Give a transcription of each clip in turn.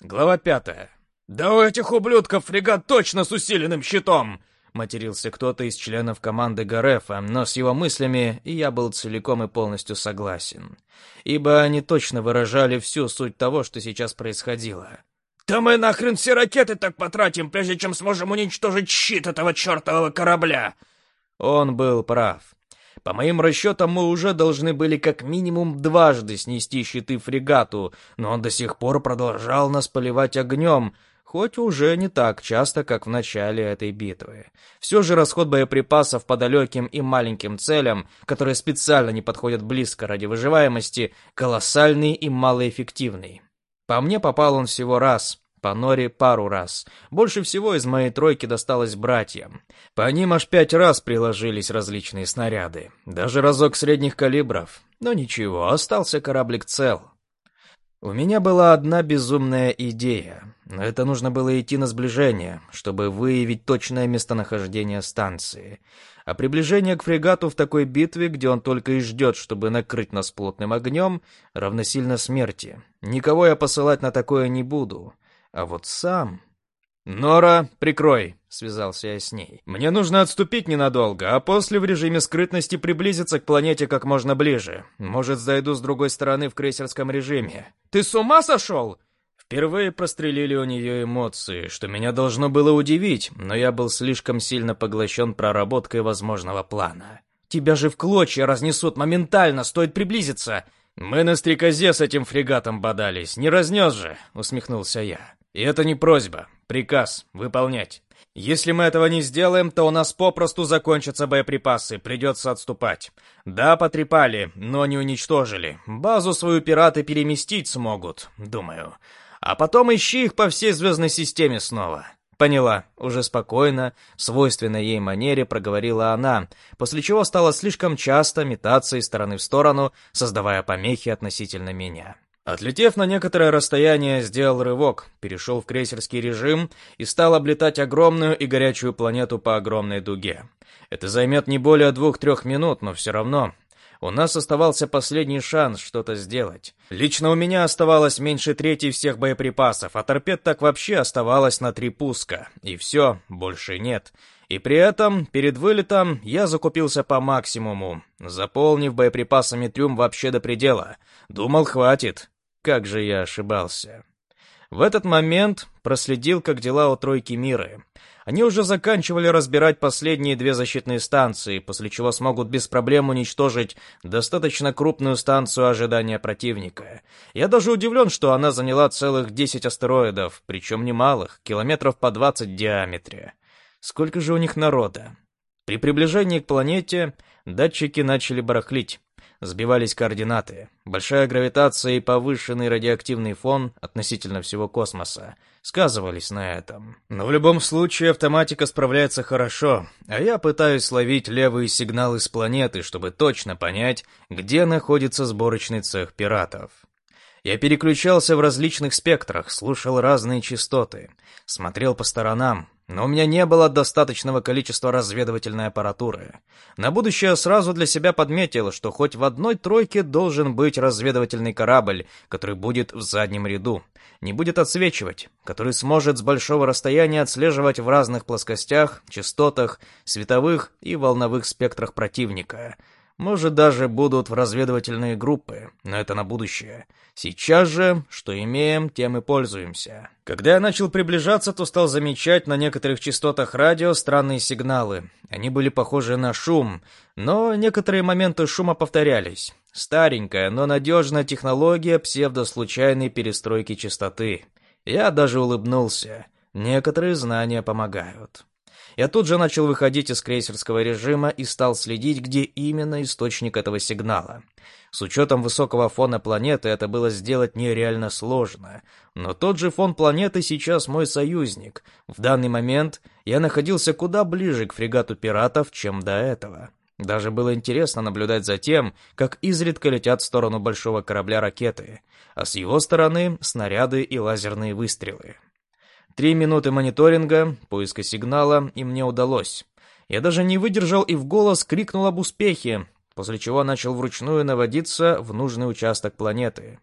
Глава пятая. «Да у этих ублюдков фрегат точно с усиленным щитом!» Матерился кто-то из членов команды Гарефа, но с его мыслями я был целиком и полностью согласен. Ибо они точно выражали всю суть того, что сейчас происходило. «Да мы нахрен все ракеты так потратим, прежде чем сможем уничтожить щит этого чертового корабля!» Он был прав. По моим расчетам, мы уже должны были как минимум дважды снести щиты фрегату, но он до сих пор продолжал нас поливать огнем, хоть уже не так часто, как в начале этой битвы. Все же расход боеприпасов по далеким и маленьким целям, которые специально не подходят близко ради выживаемости, колоссальный и малоэффективный. По мне попал он всего раз, по Норе пару раз. Больше всего из моей тройки досталось братьям. По ним аж пять раз приложились различные снаряды. Даже разок средних калибров. Но ничего, остался кораблик цел. У меня была одна безумная идея. Это нужно было идти на сближение, чтобы выявить точное местонахождение станции. А приближение к фрегату в такой битве, где он только и ждет, чтобы накрыть нас плотным огнем, равносильно смерти. Никого я посылать на такое не буду. А вот сам... «Нора, прикрой!» — связался я с ней. «Мне нужно отступить ненадолго, а после в режиме скрытности приблизиться к планете как можно ближе. Может, зайду с другой стороны в крейсерском режиме». «Ты с ума сошел?» Впервые прострелили у нее эмоции, что меня должно было удивить, но я был слишком сильно поглощен проработкой возможного плана. «Тебя же в клочья разнесут моментально, стоит приблизиться!» «Мы на стрекозе с этим фрегатом бодались, не разнес же!» — усмехнулся я. И это не просьба, приказ выполнять. Если мы этого не сделаем, то у нас попросту закончатся боеприпасы, придется отступать. Да, потрепали, но не уничтожили. Базу свою пираты переместить смогут, думаю. А потом ищи их по всей звездной системе снова. Поняла, уже спокойно, свойственной ей манере проговорила она, после чего стала слишком часто метаться из стороны в сторону, создавая помехи относительно меня. Отлетев на некоторое расстояние, сделал рывок, перешел в крейсерский режим и стал облетать огромную и горячую планету по огромной дуге. Это займет не более двух-трех минут, но все равно. У нас оставался последний шанс что-то сделать. Лично у меня оставалось меньше трети всех боеприпасов, а торпед так вообще оставалось на три пуска. И все, больше нет. И при этом, перед вылетом, я закупился по максимуму, заполнив боеприпасами трюм вообще до предела. Думал, хватит. Как же я ошибался. В этот момент проследил, как дела у тройки Миры. Они уже заканчивали разбирать последние две защитные станции, после чего смогут без проблем уничтожить достаточно крупную станцию ожидания противника. Я даже удивлен, что она заняла целых 10 астероидов, причем немалых, километров по 20 в диаметре. Сколько же у них народа? При приближении к планете датчики начали барахлить сбивались координаты. Большая гравитация и повышенный радиоактивный фон относительно всего космоса сказывались на этом. Но в любом случае автоматика справляется хорошо, а я пытаюсь ловить левые сигналы с планеты, чтобы точно понять, где находится сборочный цех пиратов. Я переключался в различных спектрах, слушал разные частоты, смотрел по сторонам, но у меня не было достаточного количества разведывательной аппаратуры. На будущее сразу для себя подметил, что хоть в одной тройке должен быть разведывательный корабль, который будет в заднем ряду, не будет отсвечивать, который сможет с большого расстояния отслеживать в разных плоскостях, частотах, световых и волновых спектрах противника — может, даже будут в разведывательные группы, но это на будущее. Сейчас же, что имеем, тем и пользуемся. Когда я начал приближаться, то стал замечать на некоторых частотах радио странные сигналы. Они были похожи на шум, но некоторые моменты шума повторялись. Старенькая, но надежная технология псевдослучайной перестройки частоты. Я даже улыбнулся. Некоторые знания помогают. Я тут же начал выходить из крейсерского режима и стал следить, где именно источник этого сигнала. С учетом высокого фона планеты это было сделать нереально сложно. Но тот же фон планеты сейчас мой союзник. В данный момент я находился куда ближе к фрегату пиратов, чем до этого. Даже было интересно наблюдать за тем, как изредка летят в сторону большого корабля ракеты, а с его стороны снаряды и лазерные выстрелы. Три минуты мониторинга, поиска сигнала, и мне удалось. Я даже не выдержал и в голос крикнул об успехе, после чего начал вручную наводиться в нужный участок планеты.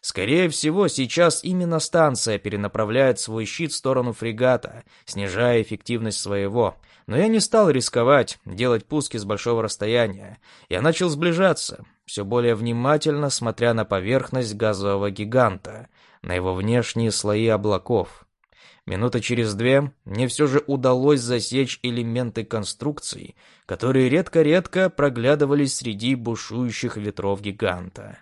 Скорее всего, сейчас именно станция перенаправляет свой щит в сторону фрегата, снижая эффективность своего. Но я не стал рисковать, делать пуски с большого расстояния. Я начал сближаться, все более внимательно смотря на поверхность газового гиганта, на его внешние слои облаков. Минуты через две мне все же удалось засечь элементы конструкций, которые редко-редко проглядывались среди бушующих ветров гиганта.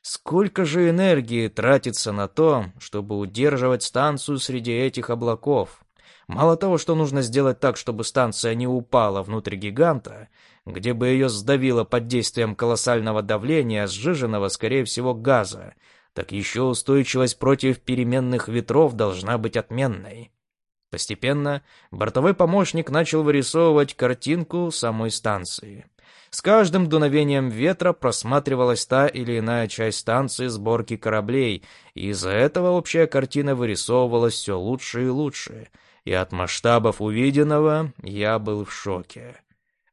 Сколько же энергии тратится на то, чтобы удерживать станцию среди этих облаков? Мало того, что нужно сделать так, чтобы станция не упала внутрь гиганта, где бы ее сдавило под действием колоссального давления, сжиженного, скорее всего, газа, так еще устойчивость против переменных ветров должна быть отменной. Постепенно бортовой помощник начал вырисовывать картинку самой станции. С каждым дуновением ветра просматривалась та или иная часть станции сборки кораблей, и из-за этого общая картина вырисовывалась все лучше и лучше, и от масштабов увиденного я был в шоке.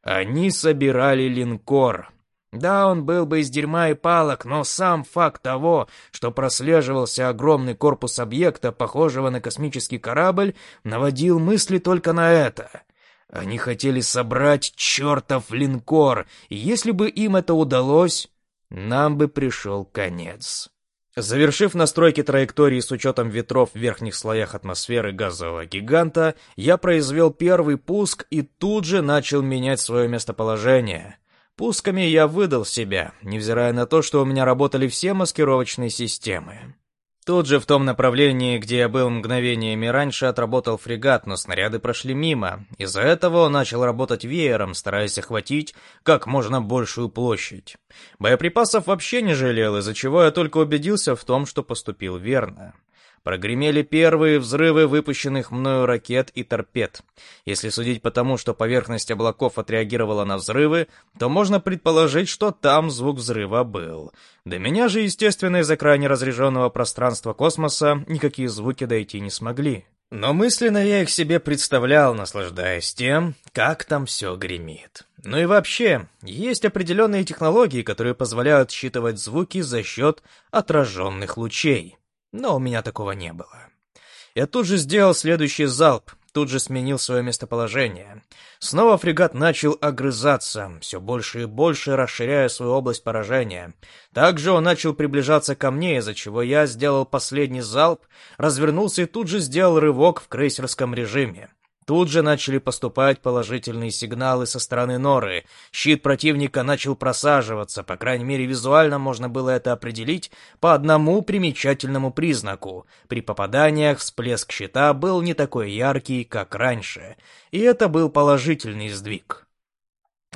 Они собирали линкор, да, он был бы из дерьма и палок, но сам факт того, что прослеживался огромный корпус объекта, похожего на космический корабль, наводил мысли только на это. Они хотели собрать чертов линкор, и если бы им это удалось, нам бы пришел конец. Завершив настройки траектории с учетом ветров в верхних слоях атмосферы газового гиганта, я произвел первый пуск и тут же начал менять свое местоположение. Пусками я выдал себя, невзирая на то, что у меня работали все маскировочные системы. Тут же в том направлении, где я был мгновениями раньше, отработал фрегат, но снаряды прошли мимо. Из-за этого он начал работать веером, стараясь охватить как можно большую площадь. Боеприпасов вообще не жалел, из-за чего я только убедился в том, что поступил верно. Прогремели первые взрывы выпущенных мною ракет и торпед. Если судить по тому, что поверхность облаков отреагировала на взрывы, то можно предположить, что там звук взрыва был. До меня же, естественно, из-за крайне разряженного пространства космоса никакие звуки дойти не смогли. Но мысленно я их себе представлял, наслаждаясь тем, как там все гремит. Ну и вообще, есть определенные технологии, которые позволяют считывать звуки за счет отраженных лучей но у меня такого не было. Я тут же сделал следующий залп, тут же сменил свое местоположение. Снова фрегат начал огрызаться, все больше и больше расширяя свою область поражения. Также он начал приближаться ко мне, из-за чего я сделал последний залп, развернулся и тут же сделал рывок в крейсерском режиме. Тут же начали поступать положительные сигналы со стороны Норы. Щит противника начал просаживаться, по крайней мере визуально можно было это определить по одному примечательному признаку. При попаданиях всплеск щита был не такой яркий, как раньше, и это был положительный сдвиг.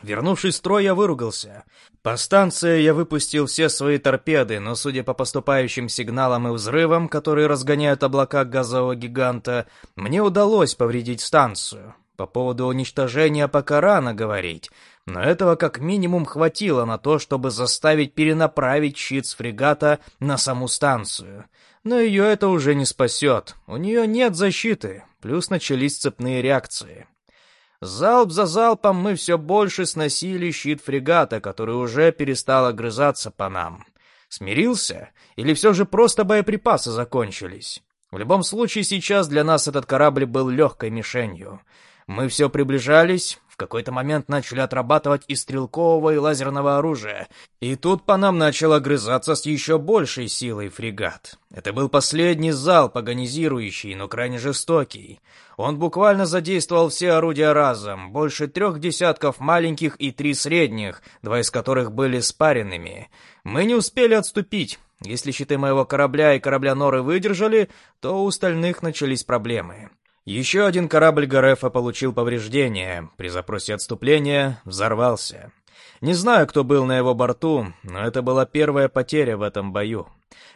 Вернувшись в строй, я выругался. По станции я выпустил все свои торпеды, но, судя по поступающим сигналам и взрывам, которые разгоняют облака газового гиганта, мне удалось повредить станцию. По поводу уничтожения пока рано говорить, но этого как минимум хватило на то, чтобы заставить перенаправить щит с фрегата на саму станцию. Но ее это уже не спасет, у нее нет защиты, плюс начались цепные реакции. Залп за залпом мы все больше сносили щит фрегата, который уже перестал огрызаться по нам. Смирился? Или все же просто боеприпасы закончились? В любом случае, сейчас для нас этот корабль был легкой мишенью. Мы все приближались, в какой-то момент начали отрабатывать и стрелкового, и лазерного оружия. И тут по нам начал огрызаться с еще большей силой фрегат. Это был последний залп, агонизирующий, но крайне жестокий. Он буквально задействовал все орудия разом, больше трех десятков маленьких и три средних, два из которых были спаренными. Мы не успели отступить. Если щиты моего корабля и корабля Норы выдержали, то у остальных начались проблемы. Еще один корабль Гарефа получил повреждения. При запросе отступления взорвался. Не знаю, кто был на его борту, но это была первая потеря в этом бою.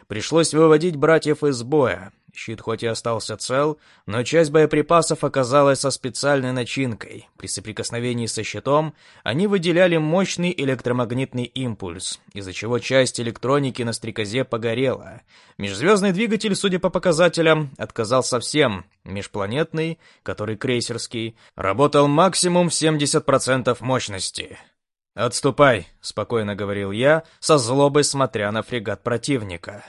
Пришлось выводить братьев из боя. Щит хоть и остался цел, но часть боеприпасов оказалась со специальной начинкой. При соприкосновении со щитом они выделяли мощный электромагнитный импульс, из-за чего часть электроники на стрекозе погорела. Межзвездный двигатель, судя по показателям, отказал совсем. Межпланетный, который крейсерский, работал максимум 70% мощности. «Отступай», — спокойно говорил я, со злобой смотря на фрегат противника.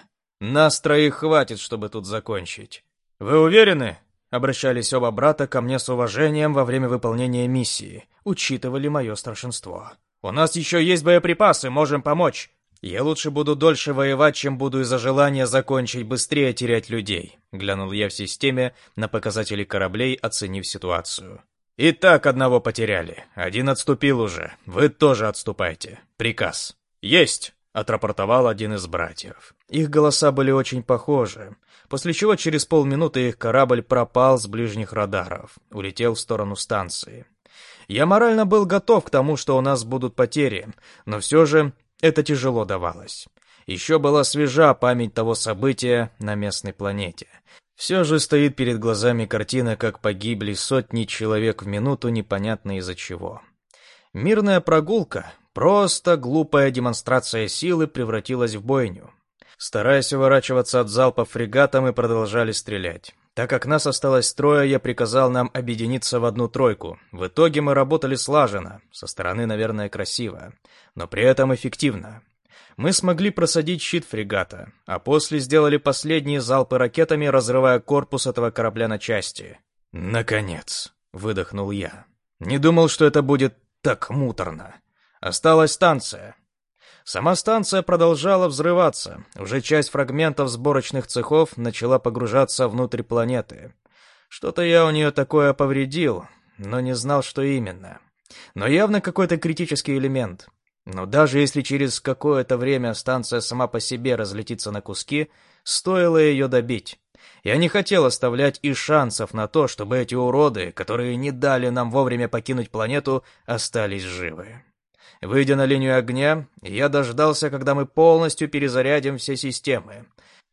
Нас троих хватит, чтобы тут закончить. Вы уверены? Обращались оба брата ко мне с уважением во время выполнения миссии, учитывали мое старшинство. «У нас еще есть боеприпасы, можем помочь. Я лучше буду дольше воевать, чем буду из-за желания закончить быстрее терять людей», глянул я в системе на показатели кораблей, оценив ситуацию. «И так одного потеряли. Один отступил уже. Вы тоже отступайте. Приказ». «Есть!» — отрапортовал один из братьев. Их голоса были очень похожи после чего через полминуты их корабль пропал с ближних радаров, улетел в сторону станции. Я морально был готов к тому, что у нас будут потери, но все же это тяжело давалось. Еще была свежа память того события на местной планете. Все же стоит перед глазами картина, как погибли сотни человек в минуту, непонятно из-за чего. Мирная прогулка, просто глупая демонстрация силы превратилась в бойню. Стараясь уворачиваться от залпа фрегата, мы продолжали стрелять. Так как нас осталось трое, я приказал нам объединиться в одну тройку. В итоге мы работали слаженно, со стороны, наверное, красиво, но при этом эффективно. Мы смогли просадить щит фрегата, а после сделали последние залпы ракетами, разрывая корпус этого корабля на части. «Наконец!» — выдохнул я. «Не думал, что это будет так муторно. Осталась станция. Сама станция продолжала взрываться. Уже часть фрагментов сборочных цехов начала погружаться внутрь планеты. Что-то я у нее такое повредил, но не знал, что именно. Но явно какой-то критический элемент. Но даже если через какое-то время станция сама по себе разлетится на куски, стоило ее добить. Я не хотел оставлять и шансов на то, чтобы эти уроды, которые не дали нам вовремя покинуть планету, остались живы. Выйдя на линию огня, я дождался, когда мы полностью перезарядим все системы.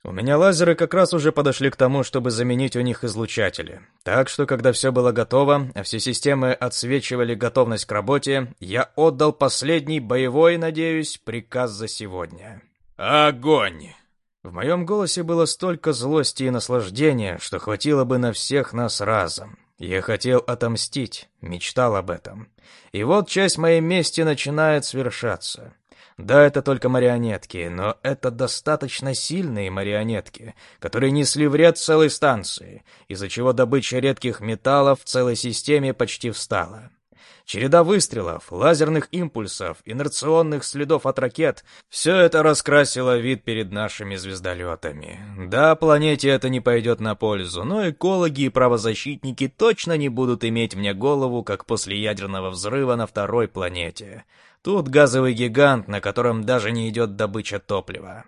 У меня лазеры как раз уже подошли к тому, чтобы заменить у них излучатели. Так что, когда все было готово, а все системы отсвечивали готовность к работе, я отдал последний боевой, надеюсь, приказ за сегодня. «Огонь!» В моем голосе было столько злости и наслаждения, что хватило бы на всех нас разом. Я хотел отомстить, мечтал об этом. И вот часть моей мести начинает свершаться. Да, это только марионетки, но это достаточно сильные марионетки, которые несли вред целой станции, из-за чего добыча редких металлов в целой системе почти встала. Череда выстрелов, лазерных импульсов, инерционных следов от ракет — все это раскрасило вид перед нашими звездолетами. Да, планете это не пойдет на пользу, но экологи и правозащитники точно не будут иметь мне голову, как после ядерного взрыва на второй планете. Тут газовый гигант, на котором даже не идет добыча топлива.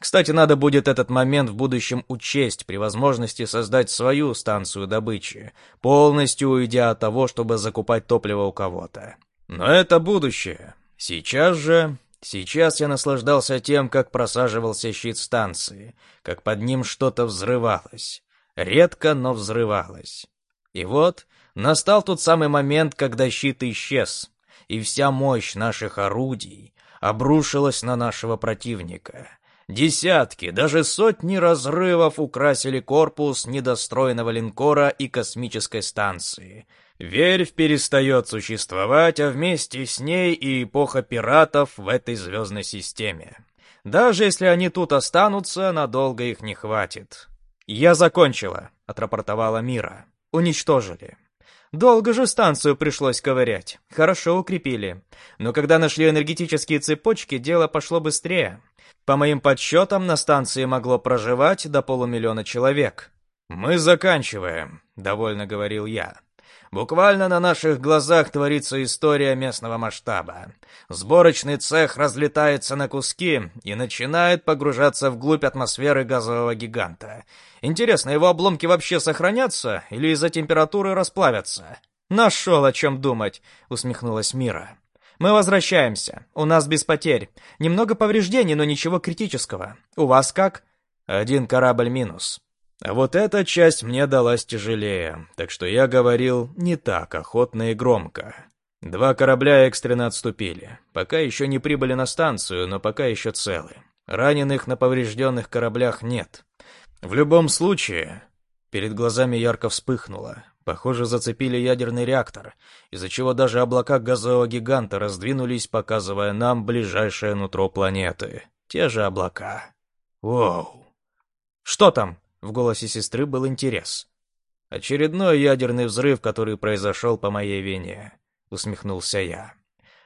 Кстати, надо будет этот момент в будущем учесть при возможности создать свою станцию добычи, полностью уйдя от того, чтобы закупать топливо у кого-то. Но это будущее. Сейчас же... Сейчас я наслаждался тем, как просаживался щит станции, как под ним что-то взрывалось. Редко, но взрывалось. И вот настал тот самый момент, когда щит исчез, и вся мощь наших орудий обрушилась на нашего противника. Десятки, даже сотни разрывов украсили корпус недостроенного линкора и космической станции. Верфь перестает существовать, а вместе с ней и эпоха пиратов в этой звездной системе. Даже если они тут останутся, надолго их не хватит. «Я закончила», — отрапортовала Мира. «Уничтожили». Долго же станцию пришлось ковырять. Хорошо укрепили. Но когда нашли энергетические цепочки, дело пошло быстрее. По моим подсчетам, на станции могло проживать до полумиллиона человек. «Мы заканчиваем», — довольно говорил я. Буквально на наших глазах творится история местного масштаба. Сборочный цех разлетается на куски и начинает погружаться вглубь атмосферы газового гиганта. Интересно, его обломки вообще сохранятся или из-за температуры расплавятся? «Нашел о чем думать», — усмехнулась Мира. Мы возвращаемся. У нас без потерь. Немного повреждений, но ничего критического. У вас как? Один корабль минус. А вот эта часть мне далась тяжелее, так что я говорил не так охотно и громко. Два корабля экстренно отступили. Пока еще не прибыли на станцию, но пока еще целы. Раненых на поврежденных кораблях нет. В любом случае, перед глазами ярко вспыхнуло. Похоже, зацепили ядерный реактор, из-за чего даже облака газового гиганта раздвинулись, показывая нам ближайшее нутро планеты. Те же облака. Воу. «Что там?» — в голосе сестры был интерес. «Очередной ядерный взрыв, который произошел по моей вине», — усмехнулся я.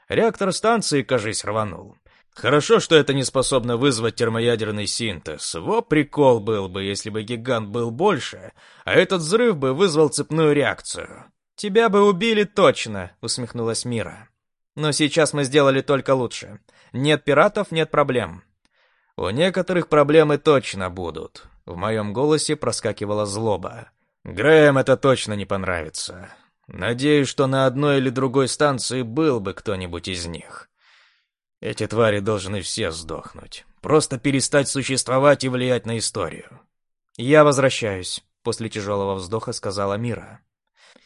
«Реактор станции, кажись, рванул. Хорошо, что это не способно вызвать термоядерный синтез. Во прикол был бы, если бы гигант был больше, а этот взрыв бы вызвал цепную реакцию. «Тебя бы убили точно», — усмехнулась Мира. «Но сейчас мы сделали только лучше. Нет пиратов, нет проблем». «У некоторых проблемы точно будут». В моем голосе проскакивала злоба. «Грэм это точно не понравится. Надеюсь, что на одной или другой станции был бы кто-нибудь из них. Эти твари должны все сдохнуть. Просто перестать существовать и влиять на историю. «Я возвращаюсь», — после тяжелого вздоха сказала Мира.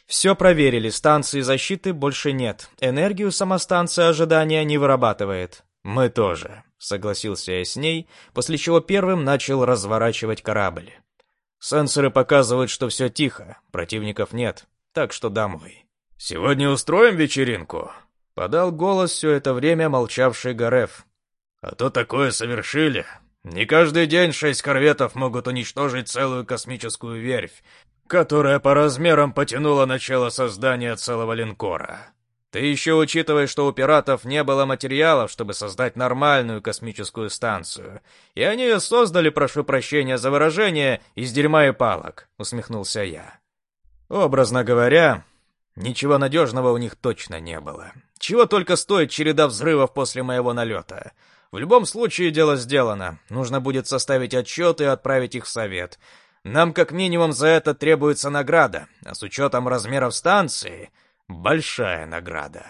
«Все проверили, станции защиты больше нет. Энергию сама станция ожидания не вырабатывает». «Мы тоже», — согласился я с ней, после чего первым начал разворачивать корабль. «Сенсоры показывают, что все тихо, противников нет, так что домой». «Сегодня устроим вечеринку?» Подал голос все это время молчавший Гареф. «А то такое совершили. Не каждый день шесть корветов могут уничтожить целую космическую верфь, которая по размерам потянула начало создания целого линкора. Ты еще учитывай, что у пиратов не было материалов, чтобы создать нормальную космическую станцию. И они ее создали, прошу прощения за выражение, из дерьма и палок», — усмехнулся я. Образно говоря, ничего надежного у них точно не было. Чего только стоит череда взрывов после моего налета. В любом случае дело сделано. Нужно будет составить отчет и отправить их в совет. Нам как минимум за это требуется награда, а с учетом размеров станции — большая награда.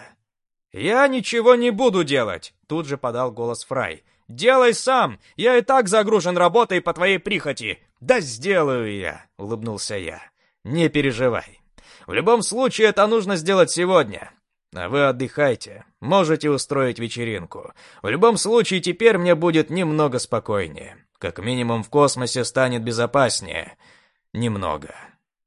«Я ничего не буду делать», — тут же подал голос Фрай. «Делай сам! Я и так загружен работой по твоей прихоти!» «Да сделаю я!» — улыбнулся я. «Не переживай. В любом случае это нужно сделать сегодня. А вы отдыхайте, можете устроить вечеринку. В любом случае, теперь мне будет немного спокойнее. Как минимум в космосе станет безопаснее. Немного.